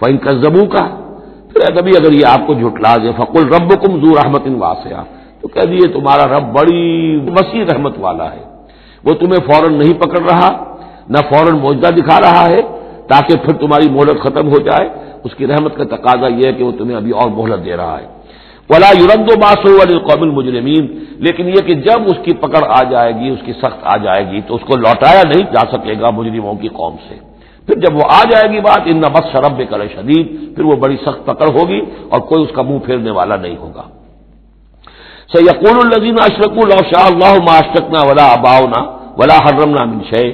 فن کزبو کا پھر کبھی اگر یہ آپ کو جھٹلا دے، فقل رب کم زور رحمت واسعہ تو کہہ دیے تمہارا رب بڑی وسیع رحمت والا ہے۔ وہ تمہیں فوراً نہیں پکڑ رہا، نہ فوراً موجودہ دکھا رہا ہے، تاکہ پھر تمہاری مہلت ختم ہو جائے۔ اس کی رحمت کا تقاضا یہ ہے کہ وہ تمہیں ابھی اور مہلت دے رہا ہے۔ ولا یورند و باسو قوبل مجرمین لیکن یہ کہ جب اس کی پکڑ آ جائے گی، اس کی سخت آ جائے گی، تو اس کو لوٹایا نہیں جا سکے گا مجرموں کی قوم سے۔ پھر جب وہ آ جائے گی بات، ان بس شرب کرے شدید پھر وہ بڑی سخت پکڑ ہوگی اور کوئی اس کا منہ پھیرنے والا نہیں ہوگا۔ سیقول الزین اشرک اللہ شاہ اللہ معاشرکنا ولا اباؤنا ولا حرم من شے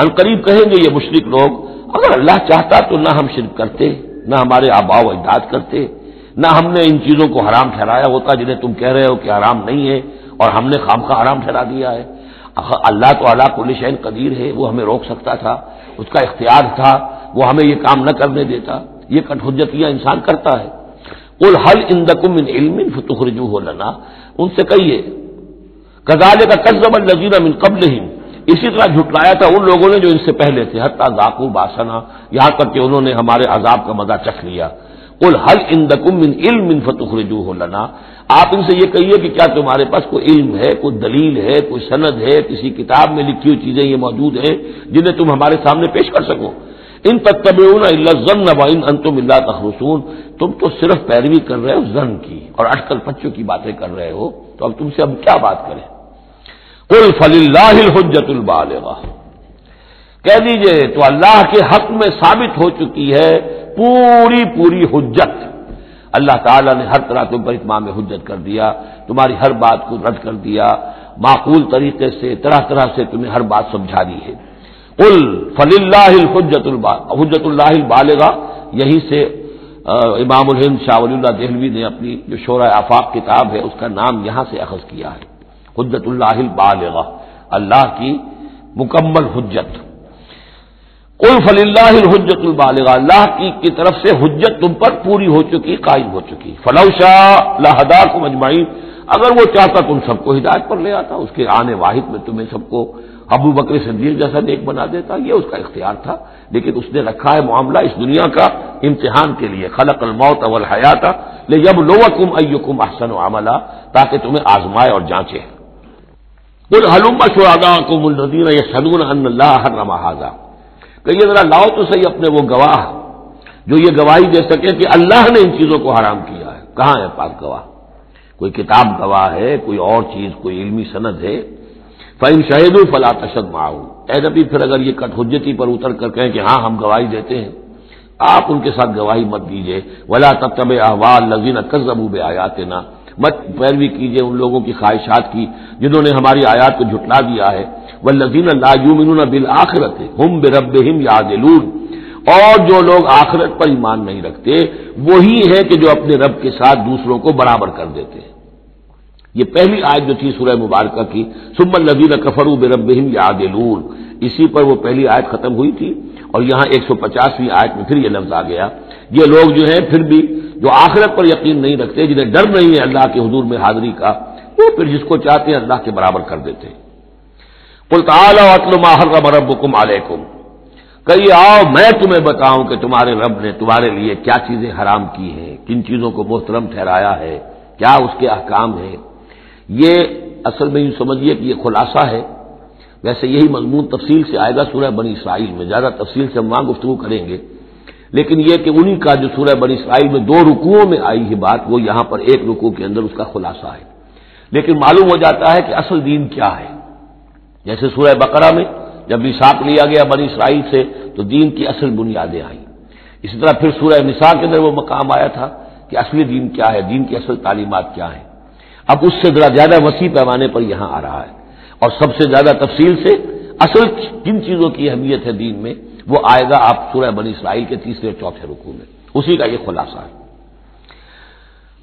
ان قریب کہیں گے یہ مشرق لوگ، اگر اللہ چاہتا تو نہ ہم شرک کرتے، نہ ہمارے آبا و اجداد کرتے، نہ ہم نے ان چیزوں کو حرام ٹھہرایا ہوتا جنہیں تم کہہ رہے ہو کہ حرام نہیں ہے اور ہم نے خام کا حرام ٹھہرا دیا ہے۔ اللہ تو اللہ کل شین قدیر ہے، وہ ہمیں روک سکتا تھا۔ اس کا اختیار تھا، وہ ہمیں یہ کام نہ کرنے دیتا۔ یہ کٹ حجتیاں انسان کرتا ہے۔ کل حل اندکم من علم فتخرجو ہو لنا؟ ان سے کہیے کزال کا قزم النظیر من قبل اسی طرح جھٹلایا تھا ان لوگوں نے جو ان سے پہلے تھے، حتیٰ ذاکو باسنا، یہاں تک کہ انہوں نے ہمارے عذاب کا مزہ چکھ لیا۔ کل حل ان دکم علم ان فتخرجو لنا؟ آپ ان سے یہ کہیے کہ کیا تمہارے پاس کوئی علم ہے، کوئی دلیل ہے، کوئی سند ہے، کسی کتاب میں لکھی ہوئی چیزیں یہ موجود ہیں جنہیں تم ہمارے سامنے پیش کر سکو؟ ان تک تب ضن ان تم اللہ تخرسون تم تو صرف پیروی کر رہے ہو زن کی، اور اٹکل پچوں کی باتیں کر رہے ہو۔ تو اب تم سے اب کیا بات کریں؟ کل فل اللہ حجت البال کہہ دیجیے، تو اللہ کے حق میں ثابت ہو چکی ہے پوری پوری حجت۔ اللہ تعالیٰ نے ہر طرح تم پر اتمام حجت کر دیا، تمہاری ہر بات کو رد کر دیا، معقول طریقے سے، طرح طرح سے تمہیں ہر بات سمجھا دی ہے۔ کل فل اللہ حجت حجت اللہ بالغا یہیں سے امام الہند شاہ ولی اللہ دہلوی نے اپنی جو شعرا آفاق کتاب ہے، اس کا نام یہاں سے اخذ کیا ہے۔ حجت اللہ بالغ اللہ کی مکمل حجت۔ کل فل اللہ حجت البالغ اللہ کی کی طرف سے حجت تم پر پوری ہو چکی، قائم ہو چکی۔ فلو شاہ لہدا کو مجمعین اگر وہ چاہتا تم سب کو ہدایت پر لے آتا، اس کے آنے واحد میں تمہیں سب کو ابو بکر صدیق جیسا نیک بنا دیتا۔ یہ اس کا اختیار تھا، لیکن اس نے رکھا ہے معاملہ اس دنیا کا امتحان کے لیے۔ خلق الموت اول حیات لے جب لو کم کم احسن و عملہ تاکہ تمہیں آزمائے اور جانچے۔ حلوم شہادا کو ملدین یا سدون اللہ حاضہ کہ یہ ذرا لاؤ تو صحیح اپنے وہ گواہ جو یہ گواہی دے سکے کہ اللہ نے ان چیزوں کو حرام کیا ہے۔ کہاں ہے پاک گواہ؟ کوئی کتاب گواہ ہے، کوئی اور چیز، کوئی علمی سند ہے؟ فائن شہید الفلا تشد معاؤ اے نبی، پھر اگر یہ کٹ حجتی پر اتر کر کہیں کہ ہاں ہم گواہی دیتے ہیں، آپ ان کے ساتھ گواہی مت دیجیے ولا تب تب احوال لذین کزبو بے آیات نا مت پیروی کیجیے ان لوگوں کی خواہشات کی جنہوں نے ہماری آیات کو جھٹلا دیا ہے۔ وہ لذین اللہ بالآخرت ہم بے رب یاد اور جو لوگ آخرت پر ایمان نہیں رکھتے، وہی ہے کہ جو اپنے رب کے ساتھ دوسروں کو برابر کر دیتے۔ ہیں یہ پہلی آیت جو تھی سورہ مبارکہ کی سم الدین کفر بے رب یاد اسی پر وہ پہلی آیت ختم ہوئی تھی، اور یہاں ایک سو پچاسویں آیت میں پھر یہ لفظ آ گیا۔ یہ لوگ جو ہیں پھر بھی جو آخرت پر یقین نہیں رکھتے، جنہیں ڈر نہیں ہے اللہ کے حضور میں حاضری کا، وہ پھر جس کو چاہتے ہیں اللہ کے برابر کر دیتے۔ پلتا ماہر رب حکم علیکم کئی آؤ، میں تمہیں بتاؤں کہ تمہارے رب نے تمہارے لیے کیا چیزیں حرام کی ہیں، کن چیزوں کو محترم ٹھہرایا ہے، کیا اس کے احکام ہیں۔ یہ اصل میں یوں سمجھیے کہ یہ خلاصہ ہے۔ ویسے یہی مضمون تفصیل سے آئے گا سورہ بنی اسرائیل میں، زیادہ تفصیل سے ہم وہاں گفتگو کریں گے۔ لیکن یہ کہ انہی کا جو سورہ بنی اسرائیل میں دو رکوعوں میں آئی ہے بات، وہ یہاں پر ایک رکوع کے اندر اس کا خلاصہ ہے۔ لیکن معلوم ہو جاتا ہے کہ اصل دین کیا ہے۔ جیسے سورہ بقرہ میں جب نصاب لیا گیا بنی اسرائیل سے تو دین کی اصل بنیادیں آئیں۔ اسی طرح پھر سورہ نساء کے اندر وہ مقام آیا تھا کہ اصلی دین کیا ہے، دین کی اصل تعلیمات کیا ہیں۔ اب اس سے ذرا زیادہ وسیع پیمانے پر یہاں آ رہا ہے۔ اور سب سے زیادہ تفصیل سے اصل جن چیزوں کی اہمیت ہے دین میں، وہ آئے گا آپ سورہ بنی اسرائیل کے تیسرے چوتھے رکو میں۔ اسی کا یہ خلاصہ ہے۔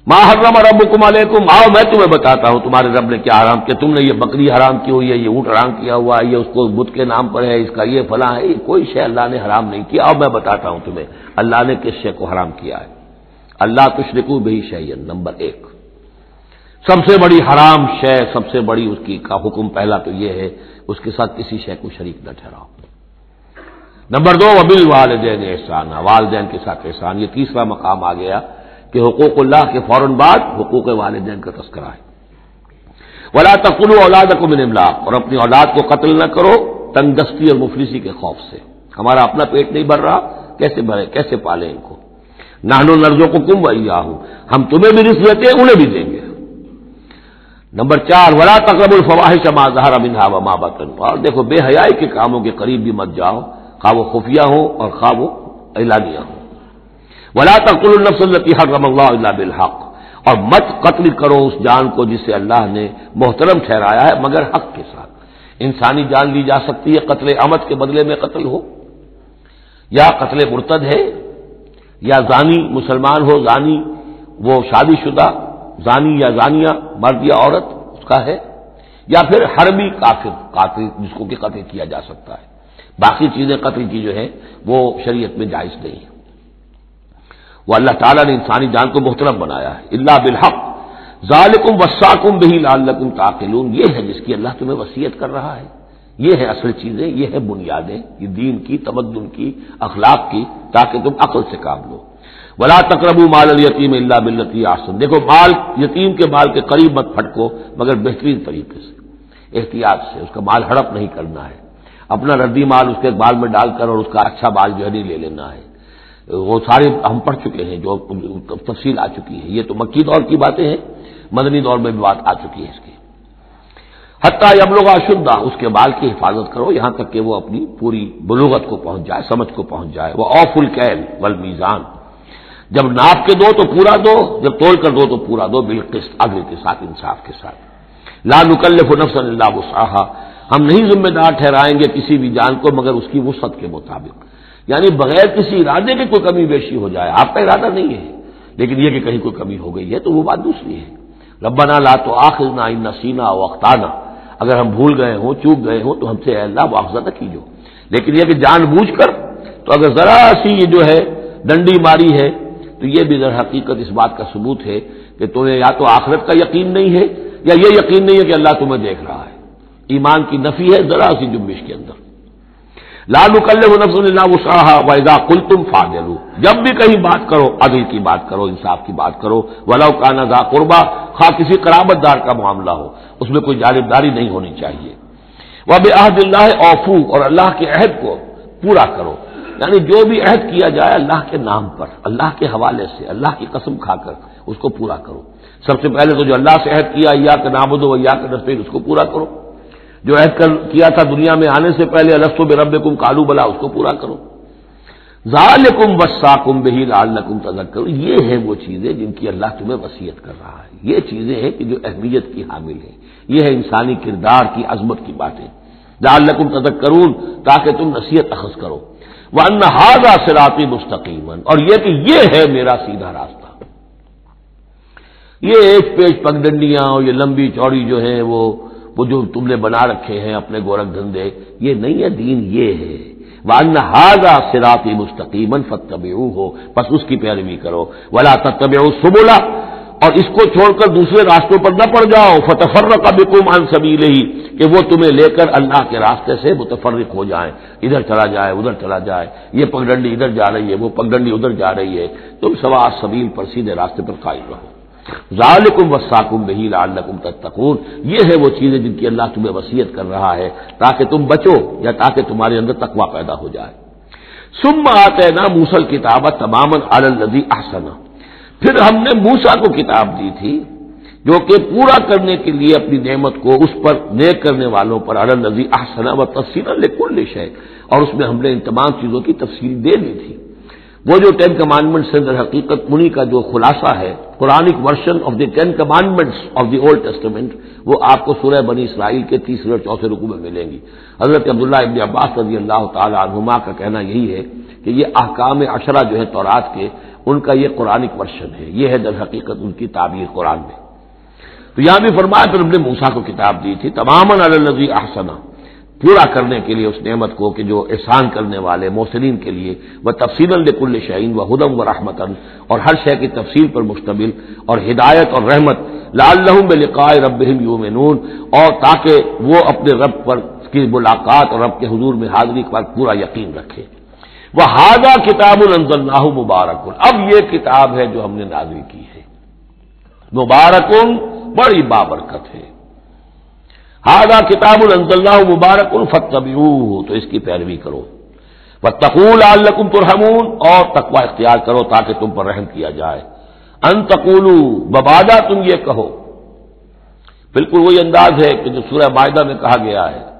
ماں حرم رب علیکم آؤ، میں تمہیں بتاتا ہوں، تمہارے رب نے کیا حرام کیا؟ تم نے یہ بکری حرام کی ہوئی ہے، یہ اونٹ حرام کیا ہوا ہے، یہ اس کو بدھ کے نام پر ہے، اس کا یہ فلاں ہے، یہ کوئی شے اللہ نے حرام نہیں کیا آؤ، میں بتاتا ہوں تمہیں، اللہ نے کس شے کو حرام کیا ہے؟ اللہ تشرکو بھی شعین نمبر ایک۔ سب سے بڑی حرام شے، سب سے بڑی اس کی کا حکم پہلا تو یہ ہے، اس کے ساتھ کسی شے کو شریک نہ ٹھہراؤ۔ نمبر دو وبل والدین احسان۔ والدین کے ساتھ احسان، یہ تیسرا مقام آ گیا۔ کہ حقوق اللہ کے فوراً بعد حقوق والدین کا تذکرہ ہے۔ ولا تقل اولاد کو من املاق اور اپنی اولاد کو قتل نہ کرو تندستی اور مفلسی کے خوف سے۔ ہمارا اپنا پیٹ نہیں بھر رہا، کیسے بھرے کیسے پالے ان کو؟ نہنو نرزوں کو کم ویا ہوں ہم تمہیں بھی رس دیتے ہیں، انہیں بھی دیں گے۔ نمبر چار، ولا تقرب الفواہش ما ظہر منها وما بطن۔ اور دیکھو، بے حیائی کے کاموں کے قریب بھی مت جاؤ، خواہ وہ خفیہ ہو اور خواہ وہ اعلانیہ ہو ولا تقل النفس التي حرم الله الا بالحق اور مت قتل کرو اس جان کو جسے اللہ نے محترم ٹھہرایا ہے مگر حق کے ساتھ۔ انسانی جان لی جا سکتی ہے قتل امت کے بدلے میں قتل ہو۔ یا قتل مرتد ہے، یا زانی مسلمان ہو، زانی وہ شادی شدہ، زانی یا زانیہ مرد یا عورت اس کا ہے۔ یا پھر حربی کافر، قاتل جس کو کہ قتل کیا جا سکتا ہے۔ باقی چیزیں قتل کی جو ہے وہ شریعت میں جائز نہیں ہے وہ اللہ تعالیٰ نے انسانی جان کو محترم بنایا ہے۔ اللہ بالحق ظالکم وساکم بہی لال تاقلون یہ ہے جس کی اللہ تمہیں وسیعت کر رہا ہے۔ یہ ہے اصل چیزیں، یہ ہے بنیادیں، یہ دین کی، تمدن کی، اخلاق کی، تاکہ تم عقل سے کام لو ولا تقرب مال التیم اللہ بلتی آسن دیکھو، مال، یتیم کے مال کے قریب مت پھٹکو، مگر بہترین طریقے سے، احتیاط سے۔ اس کا مال ہڑپ نہیں کرنا ہے۔ اپنا ردی مال اس کے بال میں ڈال کر اور اس کا اچھا بال جو ہے نہیں لے لینا ہے۔ وہ سارے ہم پڑھ چکے ہیں جو تفصیل آ چکی ہے۔ یہ تو مکی دور کی باتیں ہیں، مدنی دور میں بھی بات آ چکی ہے اس کی۔ حتیٰ اب لوگ اشدہ، اس کے بال کی حفاظت کرو، یہاں تک کہ وہ اپنی پوری بلوغت کو پہنچ جائے، سمجھ کو پہنچ جائے۔ وہ اوف الکیل ول میزان جب ناپ کے دو تو پورا دو، جب توڑ کر دو تو پورا دو، بالقسط، عدل کے ساتھ، انصاف کے ساتھ۔ لا نکلف نفس اللہ وسعہ ہم نہیں ذمہ دار ٹھہرائیں گے کسی بھی جان کو مگر اس کی وسعت کے مطابق۔ یعنی بغیر کسی ارادے کے کوئی کمی بیشی ہو جائے۔ آپ کا ارادہ نہیں ہے، لیکن یہ کہ کہیں کوئی کمی ہو گئی ہے تو وہ بات دوسری ہے۔ ربنا لا تو آخر نہ ان سینا وختانہ اگر ہم بھول گئے ہوں، چوک گئے ہوں تو ہم سے اللہ واخذہ نہ کیجو لیکن یہ کہ جان بوجھ کر تو اگر ذرا سی یہ جو ہے ڈنڈی ماری ہے تو یہ بھی در حقیقت اس بات کا ثبوت ہے کہ تمہیں یا تو آخرت کا یقین نہیں ہے یا یہ یقین نہیں ہے کہ اللہ تمہیں دیکھ رہا ہے۔ ایمان کی نفی ہے ذرا سی جمبش کے اندر۔ لالو کل نفس اللہ وساہ ویدا کل تم فادلو جب بھی کہیں بات کرو، عدل کی بات کرو، انصاف کی بات کرو ولا کا ندا قربا، خواہ کسی قرابت دار کا معاملہ ہو، اس میں کوئی جانبداری نہیں ہونی چاہیے۔ وہ بے عہد اللہ اوفو اور اللہ کے عہد کو پورا کرو۔ یعنی جو بھی عہد کیا جائے اللہ کے نام پر، اللہ کے حوالے سے، اللہ کی قسم کھا کر اس کو پورا کرو۔ سب سے پہلے تو جو اللہ سے عہد کیا یا کا نام دو یا کا نسبین اس کو پورا کرو۔ جو عہد کیا تھا دنیا میں آنے سے پہلے السط و بے رب کم کالو بلا اس کو پورا کرو۔ ظالکم وساکم بہی لال کم تذک کرو یہ ہے وہ چیزیں جن کی اللہ تمہیں وسیعت کر رہا ہے۔ یہ چیزیں ہیں کہ جو اہمیت کی حامل ہیں۔ یہ ہے انسانی کردار کی عظمت کی باتیں۔ لال نقم تدک کرون تاکہ تم نصیحت اخذ کرو۔ وہ انہاظا سراتی مستقیم اور یہ کہ یہ ہے میرا سیدھا راستہ۔ یہ ایک پیج پگڈنڈیاں اور یہ لمبی چوڑی جو ہیں وہ وہ جو تم نے بنا رکھے ہیں اپنے گورکھ دھندے، یہ نہیں ہے، دین یہ ہے۔ وان ہاضا سراتی مستقیمن فتب ہو بس اس کی پیروی کرو۔ ولا تب سبولا اور اس کو چھوڑ کر دوسرے راستوں پر نہ پڑ جاؤ۔ فتفر کا بکم ان سبھی ہی کہ وہ تمہیں لے کر اللہ کے راستے سے متفرق ہو جائیں۔ ادھر چلا جائے، ادھر چلا جائے۔ یہ پگڈنڈی ادھر جا رہی ہے، وہ پگڈنڈی ادھر جا رہی ہے۔ تم سوا سبیل پر سیدھے راستے پر قائم رہو۔ ظالکم وساکم بہی لعلکم تتقون۔ یہ ہے وہ چیزیں جن کی اللہ تمہیں وسیعت کر رہا ہے تاکہ تم بچو یا تاکہ تمہارے اندر تقوا پیدا ہو جائے۔ سم آتے نا موسل کتاب تمام الزی احسن۔ پھر ہم نے موسا کو کتاب دی تھی جو کہ پورا کرنے کے لیے اپنی نعمت کو اس پر نیک کرنے والوں پر الزی احسن و تفصیل لکل ہے اور اس میں ہم نے ان تمام چیزوں کی تفصیل دے دی تھی۔ وہ جو ٹین کمانڈمنٹس سے در حقیقت منی کا جو خلاصہ ہے، Quranic version of the ten commandments of the old testament وہ آپ کو سورہ بنی اسرائیل کے تیسرے اور چوتھے رقو میں ملیں گی۔ حضرت عبداللہ ابن عباس رضی اللہ تعالی عنہما کا کہنا یہی ہے کہ یہ احکام اشرا جو ہے تورات کے، ان کا یہ قرآنک ورژن ہے۔ یہ ہے در حقیقت ان کی تعبیر قرآن میں۔ تو یہاں بھی فرمایا، پھر ہم نے موسا کو کتاب دی تھی تمام الزی احسنا پورا کرنے کے لیے اس نعمت کو کہ جو احسان کرنے والے، محسنین کے لیے، وہ تفصیل الکل شعین و ہدم و رحمتن اور ہر شے کی تفصیل پر مشتمل اور ہدایت اور رحمت لال لقائے رب یومنون اور تاکہ وہ اپنے رب پر کی ملاقات اور رب کے حضور میں حاضری پر پورا یقین رکھے۔ وہ ہاضا کتاب اللہ مبارک اب یہ کتاب ہے جو ہم نے نازل کی ہے۔ مبارکن، بڑی بابرکت ہے۔ ہاضا کتاب اللہ مبارک الفتبی تو اس کی پیروی کرو۔ وہ تقول ترحمون، اور تقوا اختیار کرو تاکہ تم پر رحم کیا جائے۔ انتقول ببادا تم یہ کہو۔ بالکل وہی انداز ہے کہ جو سورہ معاہدہ میں کہا گیا ہے۔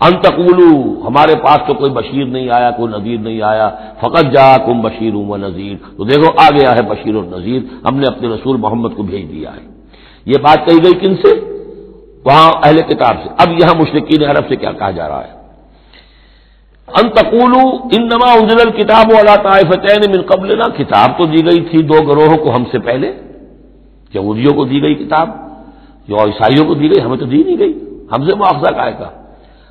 انتقولو ہمارے پاس تو کوئی بشیر نہیں آیا، کوئی نذیر نہیں آیا۔ فقط جا کم بشیر و نذیر۔ تو دیکھو، آ گیا ہے بشیر و نذیر۔ ہم نے اپنے رسول محمد کو بھیج دیا ہے۔ یہ بات کہی گئی کن سے؟ وہاں اہل کتاب سے۔ اب یہاں مشرقین عرب سے کیا کہا جا رہا ہے؟ انتقولو ان نما انزل کتاب و اللہ من قبل نا کتاب تو دی گئی تھی دو گروہوں کو ہم سے پہلے، یہودیوں کو دی گئی کتاب جو عیسائیوں کو دی گئی، ہمیں تو دی نہیں گئی۔ ہم سے مواخذہ کا کا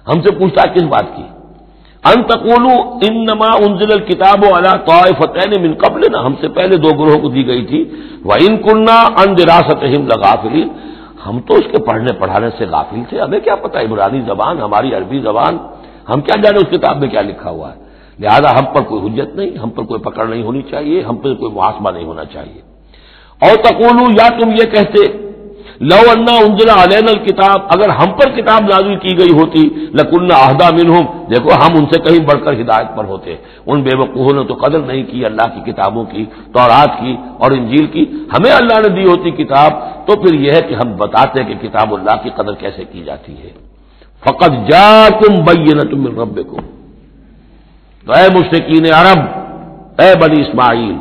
ہم سے پوچھتا کس بات کی؟ انتقولو ان نما انزل کتاب و اللہ طائفتین من قبل نا ہم سے پہلے دو گروہوں کو دی گئی تھی۔ وہ ان کنہ ان دراست لغافلین ہم تو اس کے پڑھنے پڑھانے سے غافل تھے۔ ہمیں کیا پتا عمرانی زبان، ہماری عربی زبان، ہم کیا جانے اس کتاب میں کیا لکھا ہوا ہے۔ لہذا ہم پر کوئی حجت نہیں، ہم پر کوئی پکڑ نہیں ہونی چاہیے، ہم پر کوئی محاسبہ نہیں ہونا چاہیے۔ اور تقولو، یا تم یہ کہتے لو انا انجلا علین الکتاب، اگر ہم پر کتاب نازل کی گئی ہوتی لکن عہدہ منہم۔ دیکھو، ہم ان سے کہیں بڑھ کر ہدایت پر ہوتے۔ ان بے وقوفوں نے تو قدر نہیں کی، اللہ کی کتابوں کی، تورات کی اور انجیل کی۔ ہمیں اللہ نے دی ہوتی کتاب، تو پھر یہ ہے کہ ہم بتاتے کہ کتاب اللہ کی قدر کیسے کی جاتی ہے۔ فقط جا تم بین تم رب کو اے مشرقین عرب، اے بنی اسماعیل،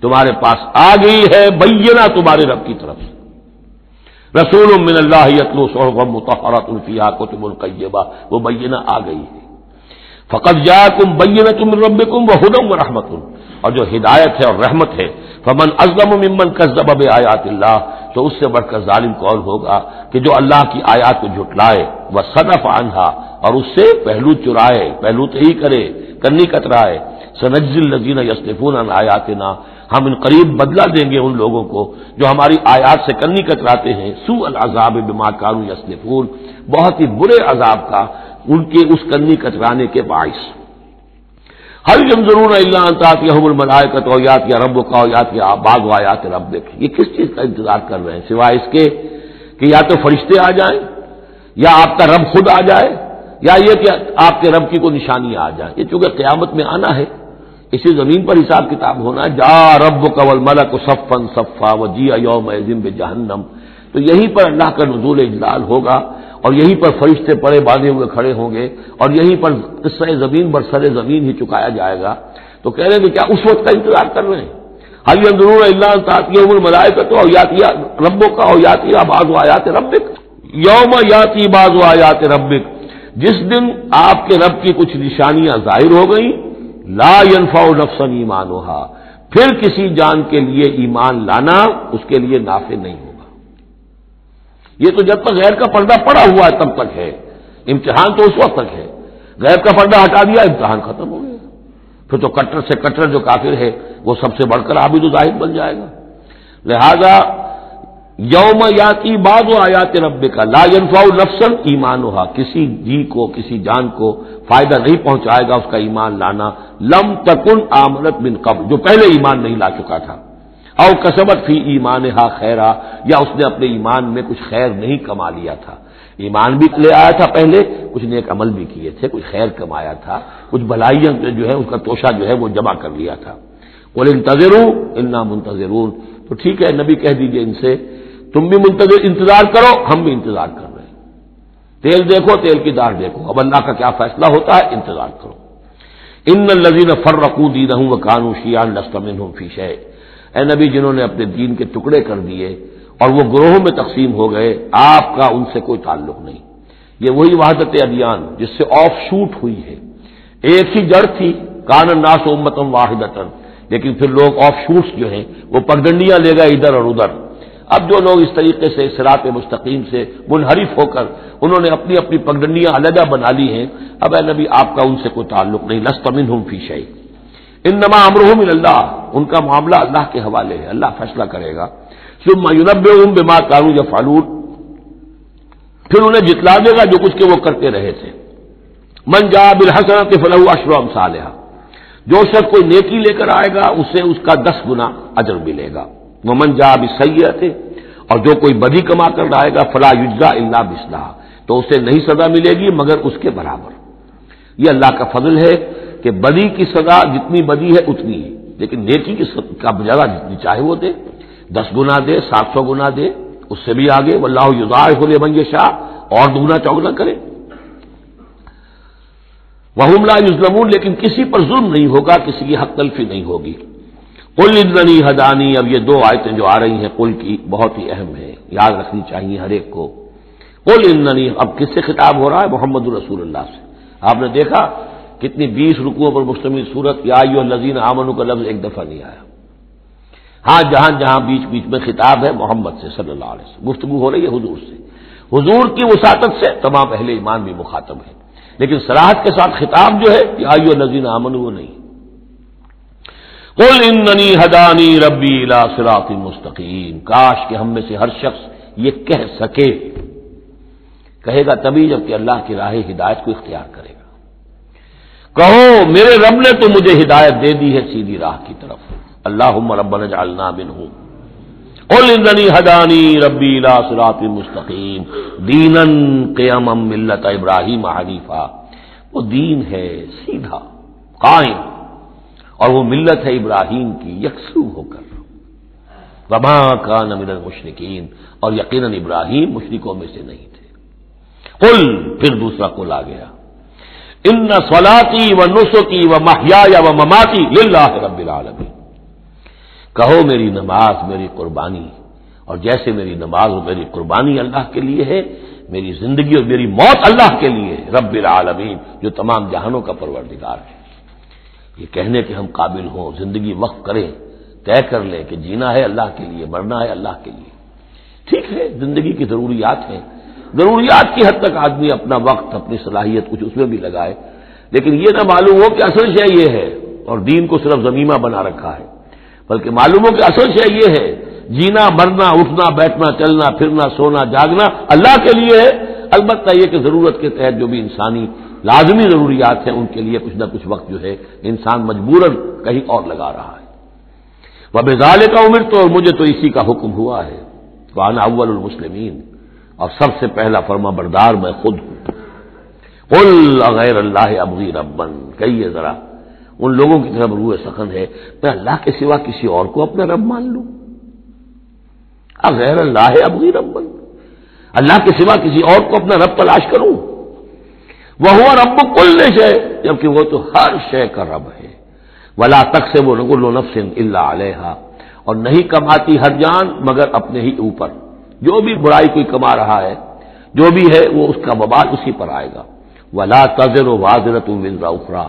تمہارے پاس آ گئی ہے بینا تمہارے رب کی طرف سے۔ رسول من اللہ یتلو صحبا متحرات الفیہ کتب القیبہ، وہ بینہ آ گئی ہے۔ فقط جا کم بینہ تم رب کم وہ ہدم و رحمت۔ اور جو ہدایت ہے اور رحمت ہے، فمن ازلم ممن کذب آیات اللہ، تو اس سے بڑھ کر ظالم کون ہوگا کہ جو اللہ کی آیات کو جھٹلائے وہ صنف آنھا اور اس سے پہلو چرائے، پہلو تہی کرے، کنی کترائے۔ سنجل الزین یسلفون ان آیات ہم ان قریب بدلا دیں گے ان لوگوں کو جو ہماری آیات سے کنی کتراتے ہیں۔ سو العذاب بما کارو یسلفون بہت ہی برے عذاب کا ان کے اس کنی کترانے کے باعث۔ ہر جم ضرور اللہ انتہا حب الملائکت او یات یا رب کا یات یا باغ و آیات رب یہ کس چیز کا انتظار کر رہے ہیں؟ سوائے اس کے کہ یا تو فرشتے آ جائیں یا آپ کا رب خود آ جائے یا یہ کہ آپ کے رب کی کوئی نشانی آ جائے۔ یہ چونکہ قیامت میں آنا ہے۔ اسی زمین پر حساب کتاب ہونا جا رب قول ملک صفن صفا و جی یوم جہنم تو یہیں پر اللہ کا نزول اجلال ہوگا اور یہیں پر فرشتے پڑے باندھے ہوئے کھڑے ہوں گے اور یہیں پر قصہ زمین بر سر زمین ہی چکایا جائے گا۔ تو کہہ رہے ہیں کہ کیا اس وقت کا انتظار کر رہے ہیں؟ حلی ضرور اللہ تعطی عمر ملائے کا تو یاتیا ربوں کا ہو یاتی باز و آیات ربک۔ یوم یاتی باز و آیات ربک۔ جس دن آپ کے رب کی کچھ نشانیاں ظاہر ہو گئیں لا ينفع نفسن ایمان پھر کسی جان کے لیے ایمان لانا اس کے لیے نافع نہیں ہوگا۔ یہ تو جب تک غیر کا پردہ پڑا ہوا ہے تب تک ہے۔ امتحان تو اس وقت تک ہے۔ غیر کا پردہ ہٹا دیا، امتحان ختم ہو گیا۔ پھر تو کٹر سے کٹر جو کافر ہے، وہ سب سے بڑھ کر عابد ظاہر بن جائے گا۔ لہذا یوم یاتی بعض آیات رب کا لا ينفع نفسن ایمان کسی جی کو، کسی جان کو فائدہ نہیں پہنچائے گا اس کا ایمان لانا۔ لم تکن آمنت بن قبل، جو پہلے ایمان نہیں لا چکا تھا۔ او کسبت فی ایمان ہا خیرا، یا اس نے اپنے ایمان میں کچھ خیر نہیں کما لیا تھا۔ ایمان بھی لے آیا تھا پہلے، کچھ نیک عمل بھی کیے تھے، کچھ خیر کمایا تھا۔ کچھ بھلائیاں جو ہے اس کا توشہ جو ہے وہ جمع کر لیا تھا۔ بولے انتظر انا منتظر تو ٹھیک ہے، نبی کہہ دیجیے ان سے تم بھی منتظر انتظار کرو، ہم بھی انتظار کر رہے ہیں۔ تیل دیکھو، تیل کی دار دیکھو۔ اب اللہ کا کیا فیصلہ ہوتا ہے؟ انتظار کرو۔ ان لذین فر رقو دی رہوں وہ کانو شیان لسکمن ہوں فیش ہے اے نبی، جنہوں نے اپنے دین کے ٹکڑے کر دیے اور وہ گروہوں میں تقسیم ہو گئے، آپ کا ان سے کوئی تعلق نہیں۔ یہ وہی وحدت ادیان جس سے آف شوٹ ہوئی ہے۔ ایک ہی جڑ تھی، کان ناس امتم واحد لیکن پھر لوگ آف شوٹس جو ہیں، وہ پگڈنڈیاں لے گئے ادھر اور ادھر۔ اب جو لوگ اس طریقے سے سرات مستقیم سے منحرف ہو کر انہوں نے اپنی اپنی پگڈنیاں علیحدہ بنا لی ہیں، اب اے نبی آپ کا ان سے کوئی تعلق نہیں لستمن ہوں فی شعی ان نما امرحم اللہ، ان کا معاملہ اللہ کے حوالے ہے، اللہ فیصلہ کرے گا۔ یونب بما کارو یا فالور پھر انہیں جتلا دے گا جو کچھ کے وہ کرتے رہے تھے۔ من جا بالحسن فلاح اشرم صالحہ جو شخص کوئی نیکی لے کر آئے گا، اسے اس کا دس گنا اجر ملے گا۔ وہ من جا بھی سید اور جو کوئی بدی کما کر لائے گا فلاح یجا اللہ بسلح تو اسے نہیں سزا ملے گی، مگر اس کے برابر۔ یہ اللہ کا فضل ہے کہ بدی کی سزا جتنی بدی ہے، اتنی ہے۔ لیکن نیکی کی کا جگہ جتنی چاہے وہ دے۔ دس گنا دے، سات سو گنا دے، اس سے بھی آگے۔ وہ اللہ یوزار بنگ شاہ اور دگنا چوگنا کرے۔ وہ لا یوزلمون لیکن کسی پر ظلم نہیں ہوگا، کسی کی حق تلفی نہیں ہوگی۔ کل اندنی حدانی اب یہ دو آیتیں جو آ رہی ہیں کل کی بہت ہی اہم ہے یاد رکھنی چاہیے ہر ایک کو۔ کل اندنی اب کس سے خطاب ہو رہا ہے؟ محمد الرسول اللہ سے۔ آپ نے دیکھا کتنی بیس رکوؤں پر مشتمل صورت، یا لذین آمن کا لفظ ایک دفعہ نہیں آیا۔ ہاں جہاں جہاں بیچ بیچ میں خطاب ہے محمد سے، صلی اللہ علیہ وسلم۔ گفتگو ہو رہی ہے حضور سے۔ حضور کی وساطت سے تمام اہل ایمان بھی مخاطب ہے لیکن سراحت کے ساتھ خطاب جو ہے کہ آئیو نذین امن وہ نہیں۔ کل اننی ہدانی ربی لا سراط مستقیم۔ کاش کہ ہم میں سے ہر شخص یہ کہہ سکے۔ کہے گا تبھی جبکہ اللہ کی راہ ہدایت کو اختیار کرے گا۔ کہو، میرے رب نے تو مجھے ہدایت دے دی ہے سیدھی راہ کی طرف۔ اللہ ربنا جعلنا منہم قل اننی ہدانی ربی لا صراط مستقیم۔ دینن قیام ملت ابراہیم حنیفہ۔ وہ دین ہے سیدھا، قائم۔ اور وہ ملت ہے ابراہیم کی یکسو ہو کر۔ وما کا من المشرکین، اور یقیناً ابراہیم مشرکوں میں سے نہیں تھے۔ قل، پھر دوسرا کل آ گیا۔ ان سولاتی و نسخی و محیا و مماتی للہ رب العالمین۔ کہو میری نماز میری قربانی، اور جیسے میری نماز اور میری قربانی اللہ کے لیے ہے، میری زندگی اور میری موت اللہ کے لیے رب العالمین، جو تمام جہانوں کا پروردگار ہے۔ یہ کہنے کے ہم قابل ہوں، زندگی وقف کریں، طے کر لیں کہ جینا ہے اللہ کے لیے، مرنا ہے اللہ کے لیے۔ ٹھیک ہے، زندگی کی ضروریات ہیں۔ ضروریات کی حد تک آدمی اپنا وقت، اپنی صلاحیت کچھ اس میں بھی لگائے۔ لیکن یہ نہ معلوم ہو کہ اصل شے یہ ہے اور دین کو صرف زمینہ بنا رکھا ہے، بلکہ معلوم ہو کہ اصل شے یہ ہے۔ جینا، مرنا، اٹھنا، بیٹھنا، چلنا، پھرنا، سونا، جاگنا اللہ کے لیے ہے۔ البتہ یہ کہ ضرورت کے تحت جو بھی انسانی لازمی ضروریات ہیں، ان کے لیے کچھ نہ کچھ وقت جو ہے انسان مجبور کہیں اور لگا رہا ہے۔ وہ بزال کا عمر تو مجھے تو اسی کا حکم ہوا ہے۔ اول المسلمین اور سب سے پہلا فرما بردار میں خود ہوں۔ غیر اللہ ابغی ربن کہیے ذرا، ان لوگوں کی طرف روح سخن ہے، میں اللہ کے سوا کسی اور کو اپنا رب مان لوں؟ غیر اللہ ابغی ربن اللہ کے سوا کسی اور کو اپنا رب تلاش کروں؟ وہ ہوا رب کل شے، جبکہ وہ تو ہر شے کا رب ہے۔ ولا تک سے وہ نگل نفس اللہ علیہ اور نہیں کماتی ہر جان مگر اپنے ہی اوپر۔ جو بھی برائی کوئی کما رہا ہے، جو بھی ہے وہ اس کا ببال اسی پر آئے گا۔ ولا تذر و واضرت اخرا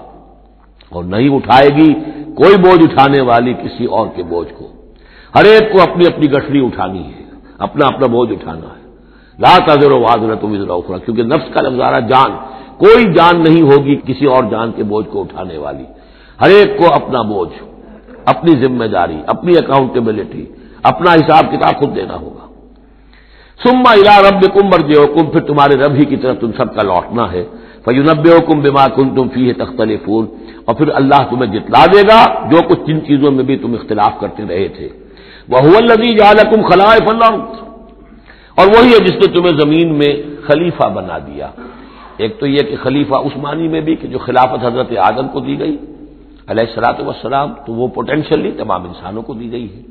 اور نہیں اٹھائے گی کوئی بوجھ اٹھانے والی کسی اور کے بوجھ کو۔ ہر ایک کو اپنی اپنی گٹھڑی اٹھانی ہے، اپنا اپنا بوجھ اٹھانا ہے۔ لا تذر و واضرت اخرا کیونکہ نفس کا لفظارہ جان۔ کوئی جان نہیں ہوگی کسی اور جان کے بوجھ کو اٹھانے والی۔ ہر ایک کو اپنا بوجھ، اپنی ذمہ داری، اپنی اکاؤنٹیبلٹی اپنا حساب کتاب خود دینا ہوگا۔ سما الا رب کم مر کم پھر تمہارے رب ہی کی طرف تم سب کا لوٹنا ہے۔ فیونب کم بما کن تم فی ہے تختلف اور پھر اللہ تمہیں جتلا دے گا، جو کچھ جن چیزوں میں بھی تم اختلاف کرتے رہے تھے۔ وہ الدی جالکم خلا فلاں اور وہی ہے جس نے تمہیں زمین میں خلیفہ بنا دیا۔ ایک تو یہ کہ خلیفہ عثمانی میں بھی کہ جو خلافت حضرت آدم کو دی گئی، علیہ السلاط وسلام تو وہ پوٹینشلی تمام انسانوں کو دی گئی ہے۔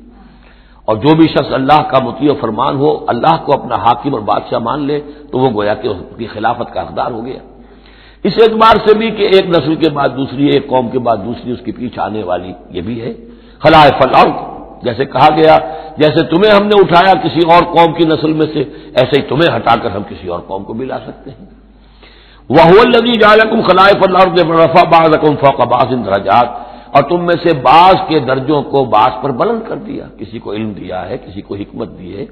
اور جو بھی شخص اللہ کا متی و فرمان ہو، اللہ کو اپنا حاکم اور بادشاہ مان لے، تو وہ گویا کہ اس کی خلافت کا اقدار ہو گیا۔ اس اعتبار سے بھی کہ ایک نسل کے بعد دوسری، ایک قوم کے بعد دوسری، اس کے پیچھے آنے والی یہ بھی ہے۔ خلا فلاؤ جیسے کہا گیا، جیسے تمہیں ہم نے اٹھایا کسی اور قوم کی نسل میں سے، ایسے ہی تمہیں ہٹا کر ہم کسی اور قوم کو بھی لا سکتے ہیں۔ وہ لگی جالکم خلائے فلاح رفا باز فوق باز درجات، اور تم میں سے بعض کے درجوں کو بعض پر بلند کر دیا۔ کسی کو علم دیا ہے، کسی کو حکمت دی ہے،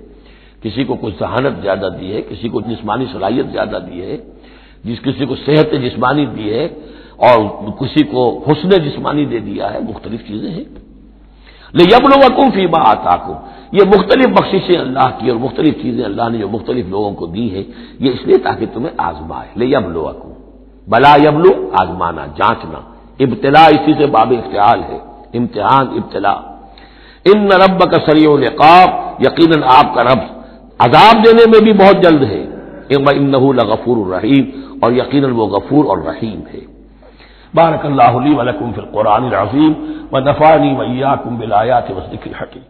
کسی کو کچھ ذہانت زیادہ دی ہے، کسی کو جسمانی صلاحیت زیادہ دی ہے، جس کسی کو صحت جسمانی دی ہے، اور کسی کو حسن جسمانی دے دیا ہے۔ مختلف چیزیں ہیں۔ یبل وقوم فی آتا یہ مختلف بخششیں اللہ کی اور مختلف چیزیں اللہ نے جو مختلف لوگوں کو دی ہیں، یہ اس لیے تاکہ تمہیں آزمائے۔ لے یبلو وقوم بلا یبلو، آزمانا، جانچنا۔ ابتلا اسی سے باب اختیال ہے۔ امتحان ابتلا ان رب کا سری و نقاب یقیناً آپ کا رب عذاب دینے میں بھی بہت جلد ہے۔ ان بارک اللہ علی ولکم فی القرآن العظیم و نفانی ویا کم بلایات وسط الحکیم